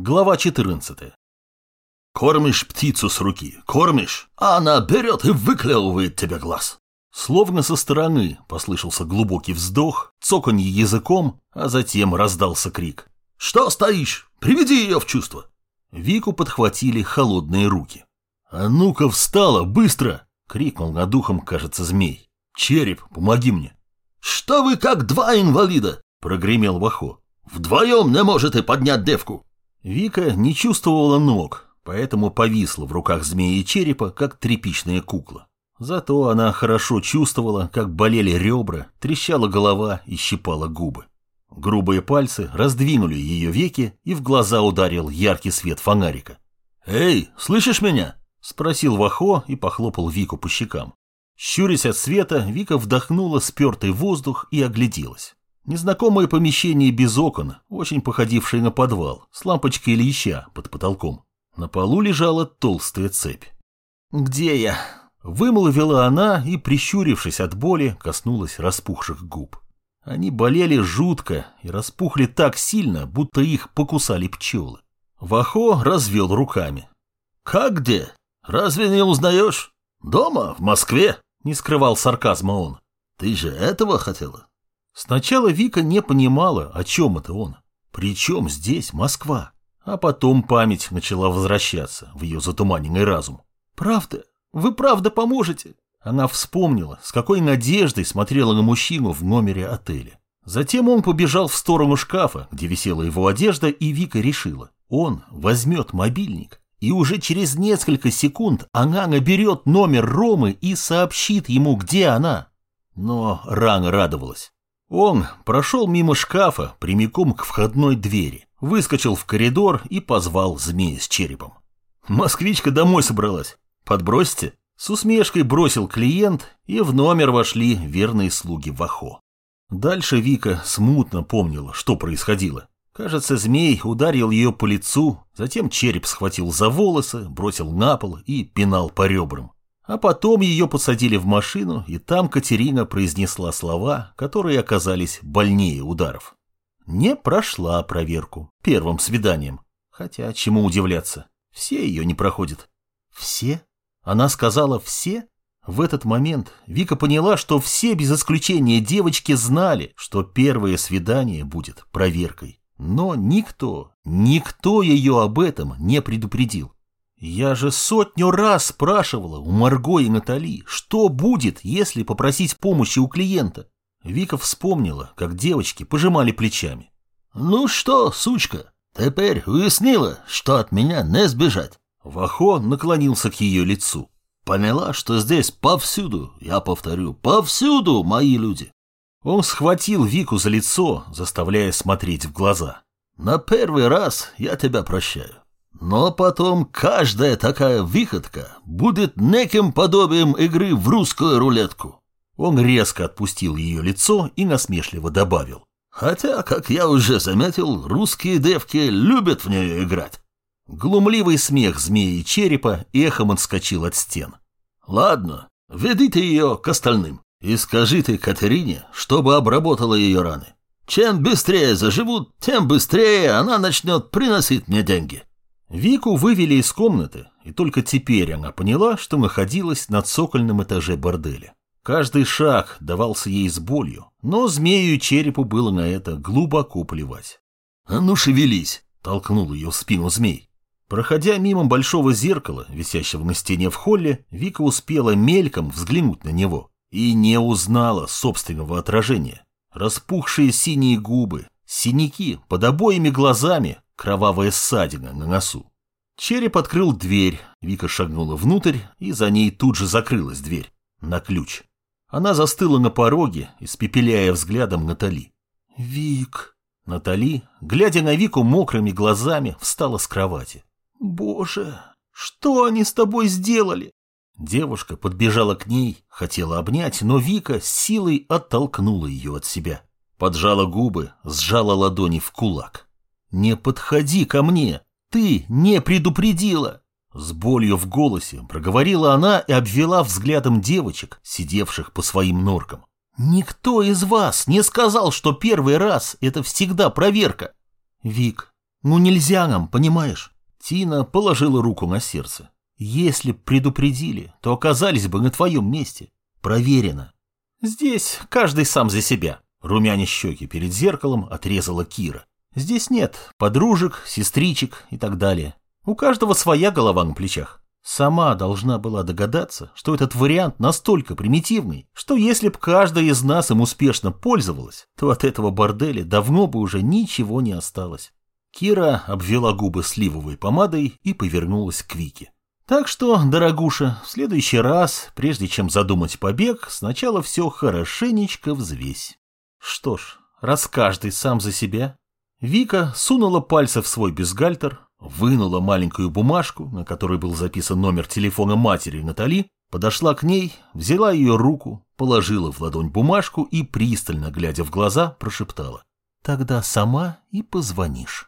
Глава 14. Кормишь птицу с руки, кормишь, а она берет и выклевывает тебе глаз. Словно со стороны послышался глубокий вздох, цоканье языком, а затем раздался крик. «Что стоишь? Приведи ее в чувство!» Вику подхватили холодные руки. «А ну-ка встала, быстро!» — крикнул над ухом, кажется, змей. «Череп, помоги мне!» «Что вы как два инвалида?» — прогремел Вахо. «Вдвоем не можете поднять девку!» Вика не чувствовала ног, поэтому повисла в руках змеи черепа, как тряпичная кукла. Зато она хорошо чувствовала, как болели ребра, трещала голова и щипала губы. Грубые пальцы раздвинули ее веки, и в глаза ударил яркий свет фонарика. «Эй, слышишь меня?» – спросил Вахо и похлопал Вику по щекам. Щурясь от света, Вика вдохнула спертый воздух и огляделась. Незнакомое помещение без окон, очень походившее на подвал, с лампочкой Ильича под потолком. На полу лежала толстая цепь. «Где я?» Вымолвила она и, прищурившись от боли, коснулась распухших губ. Они болели жутко и распухли так сильно, будто их покусали пчелы. Вахо развел руками. «Как где? Разве не узнаешь? Дома, в Москве?» Не скрывал сарказма он. «Ты же этого хотела?» Сначала Вика не понимала, о чем это он. Причем здесь Москва? А потом память начала возвращаться в ее затуманенный разум. «Правда? Вы правда поможете?» Она вспомнила, с какой надеждой смотрела на мужчину в номере отеля. Затем он побежал в сторону шкафа, где висела его одежда, и Вика решила. Он возьмет мобильник, и уже через несколько секунд она наберет номер Ромы и сообщит ему, где она. Но рано радовалась. Он прошел мимо шкафа прямиком к входной двери, выскочил в коридор и позвал змея с черепом. «Москвичка домой собралась. Подбросьте». С усмешкой бросил клиент, и в номер вошли верные слуги Вахо. Дальше Вика смутно помнила, что происходило. Кажется, змей ударил ее по лицу, затем череп схватил за волосы, бросил на пол и пинал по ребрам. А потом ее посадили в машину, и там Катерина произнесла слова, которые оказались больнее ударов. Не прошла проверку первым свиданием. Хотя, чему удивляться, все ее не проходят. Все? Она сказала «все»? В этот момент Вика поняла, что все без исключения девочки знали, что первое свидание будет проверкой. Но никто, никто ее об этом не предупредил. Я же сотню раз спрашивала у Марго и Натали, что будет, если попросить помощи у клиента. Вика вспомнила, как девочки пожимали плечами. «Ну что, сучка, теперь уяснила, что от меня не сбежать?» Вахо наклонился к ее лицу. «Поняла, что здесь повсюду, я повторю, повсюду мои люди». Он схватил Вику за лицо, заставляя смотреть в глаза. «На первый раз я тебя прощаю. Но потом каждая такая выходка будет неким подобием игры в русскую рулетку. Он резко отпустил ее лицо и насмешливо добавил. Хотя, как я уже заметил, русские девки любят в нее играть. Глумливый смех змеи черепа эхом отскочил от стен. Ладно, ведите ее к остальным и скажите Катерине, чтобы обработала ее раны. Чем быстрее заживут, тем быстрее она начнет приносить мне деньги. Вику вывели из комнаты, и только теперь она поняла, что находилась на цокольном этаже борделя. Каждый шаг давался ей с болью, но змею и черепу было на это глубоко плевать. «А ну шевелись!» — толкнул ее в спину змей. Проходя мимо большого зеркала, висящего на стене в холле, Вика успела мельком взглянуть на него и не узнала собственного отражения. Распухшие синие губы, синяки под обоими глазами, кровавая ссадина на носу. Череп открыл дверь, Вика шагнула внутрь, и за ней тут же закрылась дверь, на ключ. Она застыла на пороге, испепеляя взглядом Натали. «Вик...» Натали, глядя на Вику мокрыми глазами, встала с кровати. «Боже, что они с тобой сделали?» Девушка подбежала к ней, хотела обнять, но Вика силой оттолкнула ее от себя. Поджала губы, сжала ладони в кулак. «Не подходи ко мне! Ты не предупредила!» С болью в голосе проговорила она и обвела взглядом девочек, сидевших по своим норкам. «Никто из вас не сказал, что первый раз — это всегда проверка!» «Вик, Ну нельзя нам, понимаешь? Тина положила руку на сердце. Если б предупредили, то оказались бы на твоем месте. Проверено. Здесь каждый сам за себя. Румяне щеки перед зеркалом отрезала Кира. Здесь нет подружек, сестричек и так далее. У каждого своя голова на плечах. Сама должна была догадаться, что этот вариант настолько примитивный, что если б каждая из нас им успешно пользовалась, то от этого борделя давно бы уже ничего не осталось. Кира обвела губы сливовой помадой и повернулась к Вике. Так что, дорогуша, в следующий раз, прежде чем задумать побег, сначала все хорошенечко взвесь. Что ж, раз каждый сам за себя... Вика сунула пальцы в свой бюстгальтер, вынула маленькую бумажку, на которой был записан номер телефона матери Натали, подошла к ней, взяла ее руку, положила в ладонь бумажку и, пристально глядя в глаза, прошептала. «Тогда сама и позвонишь».